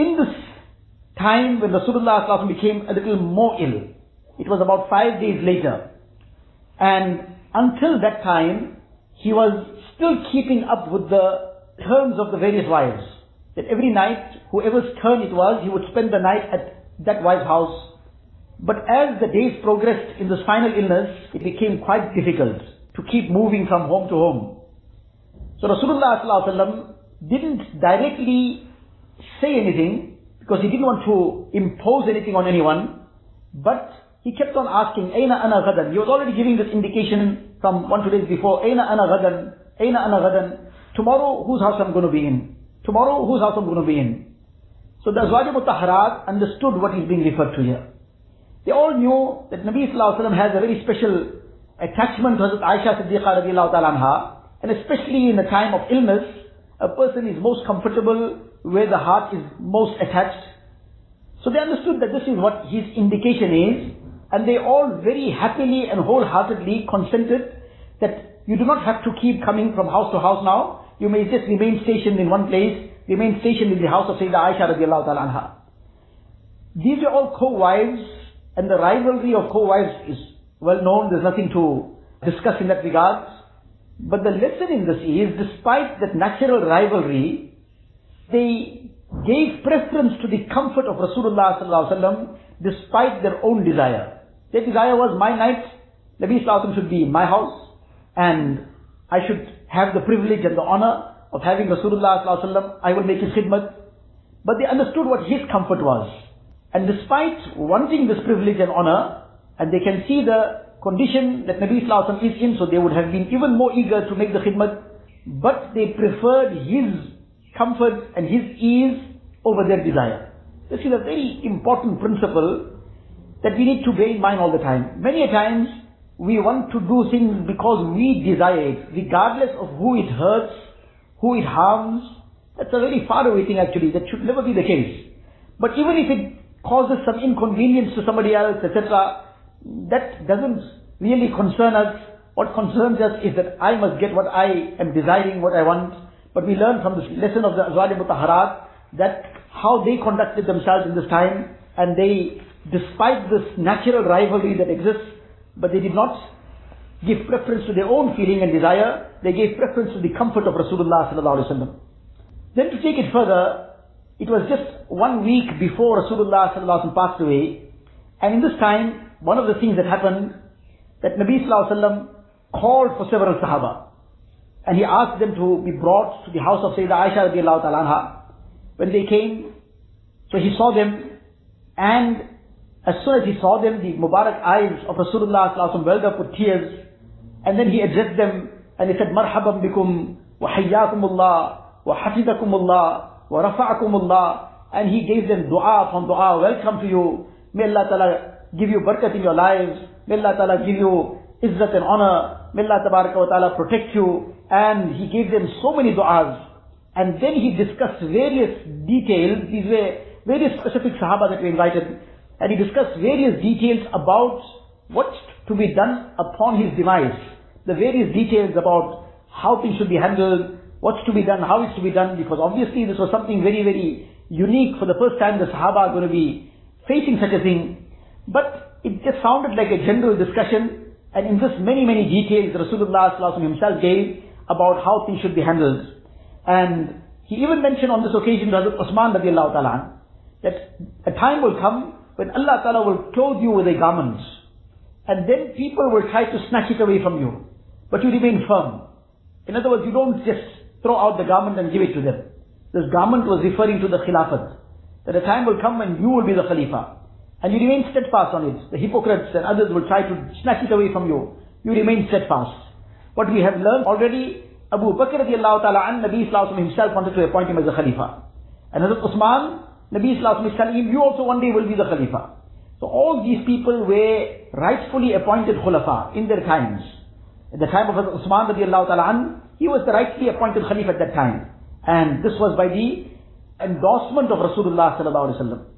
In this time when Rasulullah became a little more ill, it was about five days later, and until that time, he was still keeping up with the turns of the various wives. That every night, whoever's turn it was, he would spend the night at that wife's house. But as the days progressed in this final illness, it became quite difficult to keep moving from home to home. So Rasulullah didn't directly say anything because he didn't want to impose anything on anyone, but he kept on asking, Aina ana gadan? He was already giving this indication from one, two days before, Aina ana gadan? Aina ana gadan? Tomorrow, whose house I'm going to be in? Tomorrow, whose house I'm going to be in? So the Azwaj Mutahharat understood what is being referred to here. They all knew that Nabi Sallallahu Alaihi Wasallam has a very special attachment to Hazrat Aisha Siddiqa radiallahu ta'ala anha, and especially in a time of illness, a person is most comfortable where the heart is most attached. So they understood that this is what his indication is, and they all very happily and wholeheartedly consented that you do not have to keep coming from house to house now. You may just remain stationed in one place, remain stationed in the house of Sayyidah Aisha radiallahu ta'ala anha. These are all co-wives, and the rivalry of co-wives is well known. There's nothing to discuss in that regard. But the lesson in this is, despite that natural rivalry, they gave preference to the comfort of Rasulullah sallallahu despite their own desire. Their desire was, my night, Nabi Sallallahu should be in my house, and I should have the privilege and the honor of having Rasulullah Sallallahu I will make his khidmat. But they understood what his comfort was. And despite wanting this privilege and honor, and they can see the condition that Nabi Sallallahu is in, so they would have been even more eager to make the khidmat, but they preferred his comfort and his ease over their desire. This is a very important principle that we need to bear in mind all the time. Many a times we want to do things because we desire it, regardless of who it hurts, who it harms. That's a very far away thing actually. That should never be the case. But even if it causes some inconvenience to somebody else, etc., that doesn't really concern us. What concerns us is that I must get what I am desiring, what I want. But we learn from this lesson of the Azwaj Mutahharat that how they conducted themselves in this time and they despite this natural rivalry that exists, but they did not give preference to their own feeling and desire, they gave preference to the comfort of Rasulullah sallallahu alaihi wasallam. Then to take it further, it was just one week before Rasulullah sallallahu alaihi wasallam passed away, and in this time, one of the things that happened, that Nabi sallallahu alaihi wasallam called for several Sahaba, and he asked them to be brought to the house of Sayyidah Aisha radiallahu ta'ala anha. When they came, so he saw them, and as soon as he saw them, the Mubarak eyes of Rasulullah welled up with tears. And then he addressed them and he said, Marhaban bikum, wa hayyakumullah, wa hafidakumullah, wa rafa'akumullah. And he gave them dua upon dua, welcome to you. May Allah Ta'ala give you barakat in your lives. May Allah Ta'ala give you izzat and honor. May Allah Ta'ala protect you. And he gave them so many du'as. And then he discussed various details. These were various specific Sahaba that were invited and he discussed various details about what's to be done upon his demise. The various details about how things should be handled, what's to be done, how it's to be done, because obviously this was something very, very unique for the first time the Sahaba are going to be facing such a thing. But it just sounded like a general discussion, and in this many, many details Rasulullah himself gave about how things should be handled. And he even mentioned on this occasion to Hazrat Usman radiallahu ta'ala that a time will come when Allah Ta'ala will clothe you with a garment, and then people will try to snatch it away from you, but you remain firm. In other words, you don't just throw out the garment and give it to them. This garment was referring to the Khilafat. That a time will come when you will be the Khalifa. And you remain steadfast on it. The hypocrites and others will try to snatch it away from you. You remain steadfast. What we have learned already, Abu Bakr radiallahu ta'ala an, Nabi himself wanted to appoint him as a Khalifa. And Hazrat Usman, Nabi Sallallahu is telling him, you also one day will be the Khalifa. So all these people were rightfully appointed Khulafa in their times. At the time of Usman radiallahu ta'ala an, he was the rightly appointed Khalifa at that time. And this was by the endorsement of Rasulullah sallallahu alaihi wasallam.